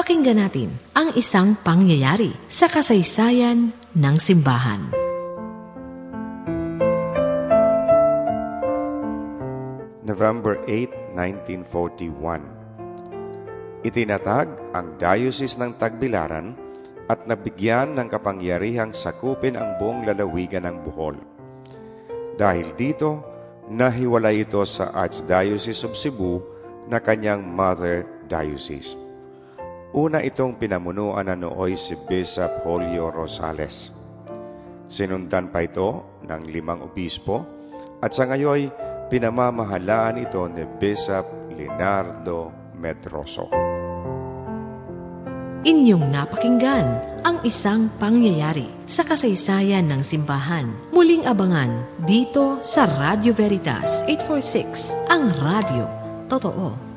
Pakinggan natin ang isang pangyayari sa kasaysayan ng simbahan. November 8, 1941 Itinatag ang Diocese ng Tagbilaran at nabigyan ng kapangyarihang sakupin ang buong lalawigan ng Bohol. Dahil dito, nahiwalay ito sa Archdiocese of Cebu na kanyang mother diocese. Una itong pinamunuan na nooy si Bishop Julio Rosales. Sinundan pa ito ng limang obispo at sa ngayoy pinamamahalaan ito ni Bishop Leonardo Medroso. Inyong napakinggan ang isang pangyayari sa kasaysayan ng simbahan. Muling abangan dito sa Radio Veritas 846, ang radio. Totoo.